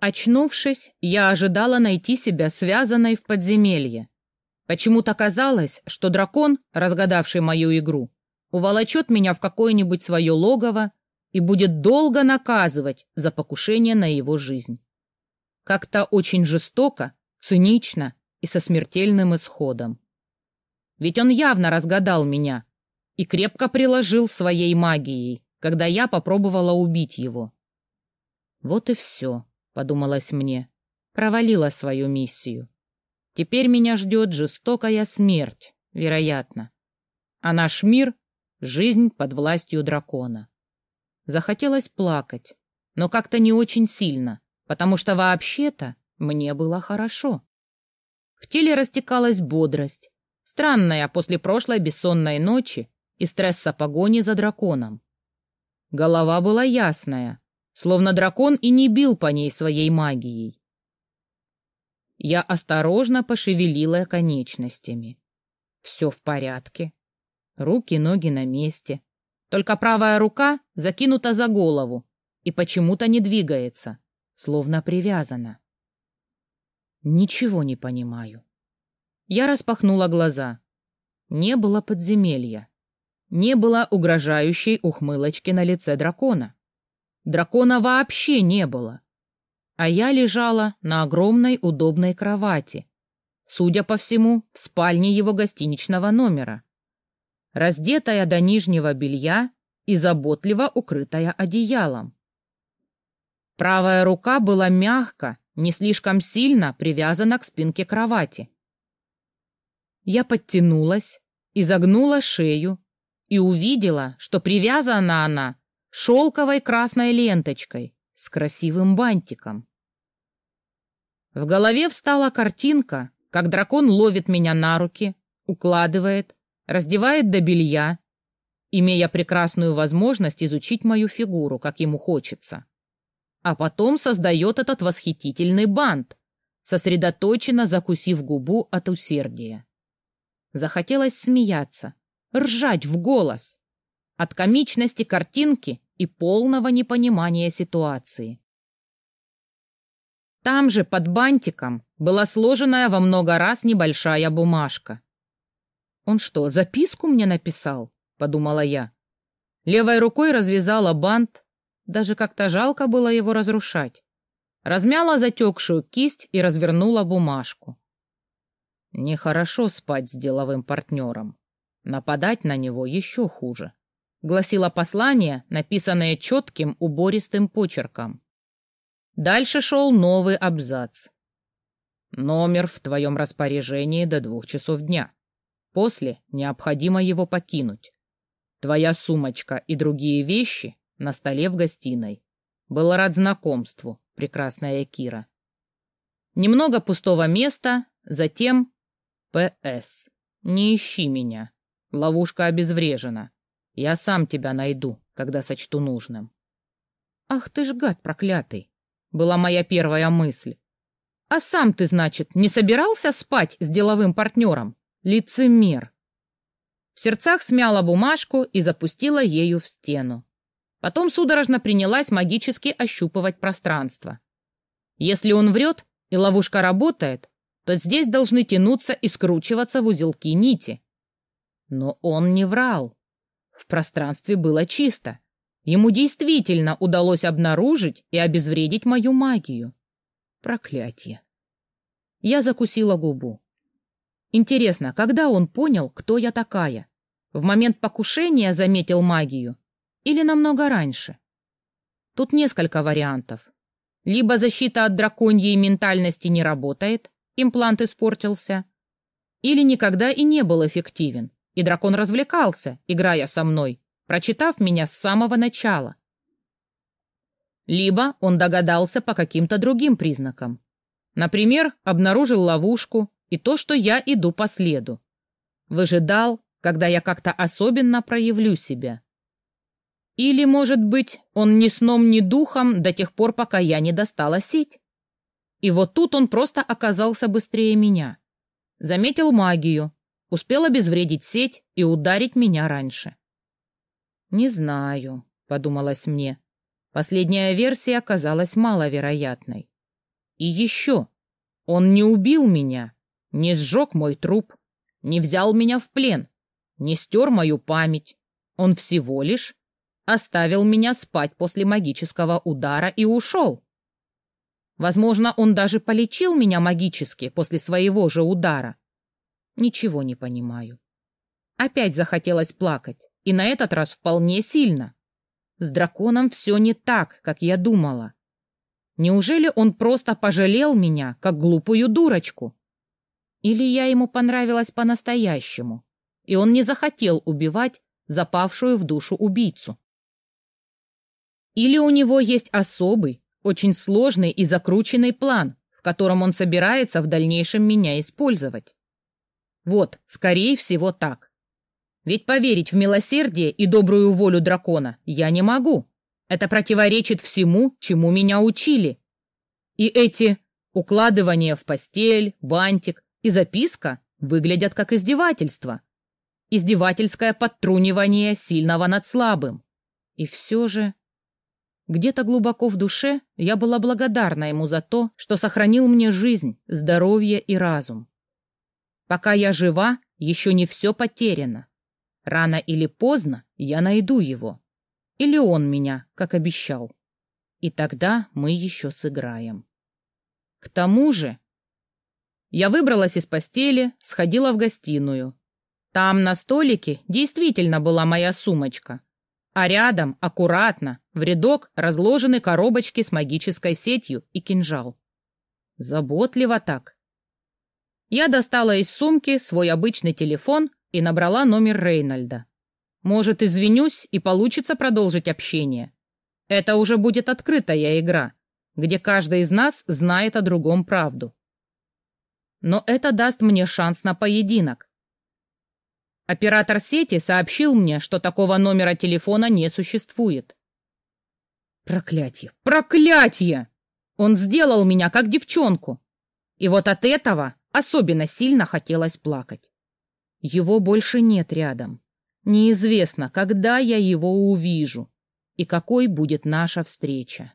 Очнувшись, я ожидала найти себя связанной в подземелье. Почему-то казалось, что дракон, разгадавший мою игру, уволочет меня в какое-нибудь свое логово и будет долго наказывать за покушение на его жизнь. Как-то очень жестоко, цинично и со смертельным исходом. Ведь он явно разгадал меня и крепко приложил своей магией, когда я попробовала убить его. Вот и все. — подумалось мне. Провалила свою миссию. Теперь меня ждет жестокая смерть, вероятно. А наш мир — жизнь под властью дракона. Захотелось плакать, но как-то не очень сильно, потому что вообще-то мне было хорошо. В теле растекалась бодрость, странная после прошлой бессонной ночи и стресса погони за драконом. Голова была ясная, словно дракон и не бил по ней своей магией. Я осторожно пошевелила конечностями. Все в порядке. Руки, ноги на месте. Только правая рука закинута за голову и почему-то не двигается, словно привязана. Ничего не понимаю. Я распахнула глаза. Не было подземелья. Не было угрожающей ухмылочки на лице дракона. Дракона вообще не было. А я лежала на огромной удобной кровати, судя по всему, в спальне его гостиничного номера, раздетая до нижнего белья и заботливо укрытая одеялом. Правая рука была мягко, не слишком сильно привязана к спинке кровати. Я подтянулась, изогнула шею и увидела, что привязана она шелковой красной ленточкой с красивым бантиком. В голове встала картинка, как дракон ловит меня на руки, укладывает, раздевает до белья, имея прекрасную возможность изучить мою фигуру, как ему хочется. А потом создает этот восхитительный бант, сосредоточенно закусив губу от усердия. Захотелось смеяться, ржать в голос, от комичности картинки и полного непонимания ситуации. Там же, под бантиком, была сложенная во много раз небольшая бумажка. «Он что, записку мне написал?» — подумала я. Левой рукой развязала бант, даже как-то жалко было его разрушать. Размяла затекшую кисть и развернула бумажку. Нехорошо спать с деловым партнером. Нападать на него еще хуже. — гласило послание, написанное четким убористым почерком. Дальше шел новый абзац. «Номер в твоем распоряжении до двух часов дня. После необходимо его покинуть. Твоя сумочка и другие вещи на столе в гостиной. Был рад знакомству, прекрасная Кира. Немного пустого места, затем П.С. Не ищи меня. Ловушка обезврежена. Я сам тебя найду, когда сочту нужным. Ах ты ж гад проклятый, была моя первая мысль. А сам ты, значит, не собирался спать с деловым партнером? Лицемер. В сердцах смяла бумажку и запустила ею в стену. Потом судорожно принялась магически ощупывать пространство. Если он врет и ловушка работает, то здесь должны тянуться и скручиваться в узелки нити. Но он не врал. В пространстве было чисто. Ему действительно удалось обнаружить и обезвредить мою магию. Проклятие. Я закусила губу. Интересно, когда он понял, кто я такая? В момент покушения заметил магию? Или намного раньше? Тут несколько вариантов. Либо защита от драконьей ментальности не работает, имплант испортился, или никогда и не был эффективен, и дракон развлекался, играя со мной, прочитав меня с самого начала. Либо он догадался по каким-то другим признакам. Например, обнаружил ловушку и то, что я иду по следу. Выжидал, когда я как-то особенно проявлю себя. Или, может быть, он ни сном, ни духом до тех пор, пока я не достала сеть. И вот тут он просто оказался быстрее меня. Заметил магию, Успел обезвредить сеть и ударить меня раньше. «Не знаю», — подумалось мне. Последняя версия оказалась маловероятной. И еще. Он не убил меня, не сжег мой труп, не взял меня в плен, не стер мою память. Он всего лишь оставил меня спать после магического удара и ушел. Возможно, он даже полечил меня магически после своего же удара. Ничего не понимаю. Опять захотелось плакать, и на этот раз вполне сильно. С драконом все не так, как я думала. Неужели он просто пожалел меня, как глупую дурочку? Или я ему понравилась по-настоящему, и он не захотел убивать запавшую в душу убийцу? Или у него есть особый, очень сложный и закрученный план, в котором он собирается в дальнейшем меня использовать? Вот, скорее всего, так. Ведь поверить в милосердие и добрую волю дракона я не могу. Это противоречит всему, чему меня учили. И эти укладывания в постель, бантик и записка выглядят как издевательство. Издевательское подтрунивание сильного над слабым. И все же... Где-то глубоко в душе я была благодарна ему за то, что сохранил мне жизнь, здоровье и разум. Пока я жива, еще не все потеряно. Рано или поздно я найду его. Или он меня, как обещал. И тогда мы еще сыграем. К тому же... Я выбралась из постели, сходила в гостиную. Там на столике действительно была моя сумочка. А рядом, аккуратно, в рядок разложены коробочки с магической сетью и кинжал. Заботливо так. Я достала из сумки свой обычный телефон и набрала номер Рейнольда. Может, извинюсь и получится продолжить общение. Это уже будет открытая игра, где каждый из нас знает о другом правду. Но это даст мне шанс на поединок. Оператор сети сообщил мне, что такого номера телефона не существует. Проклятие! Проклятие! Он сделал меня как девчонку. И вот от этого особенно сильно хотелось плакать. Его больше нет рядом. Неизвестно, когда я его увижу и какой будет наша встреча.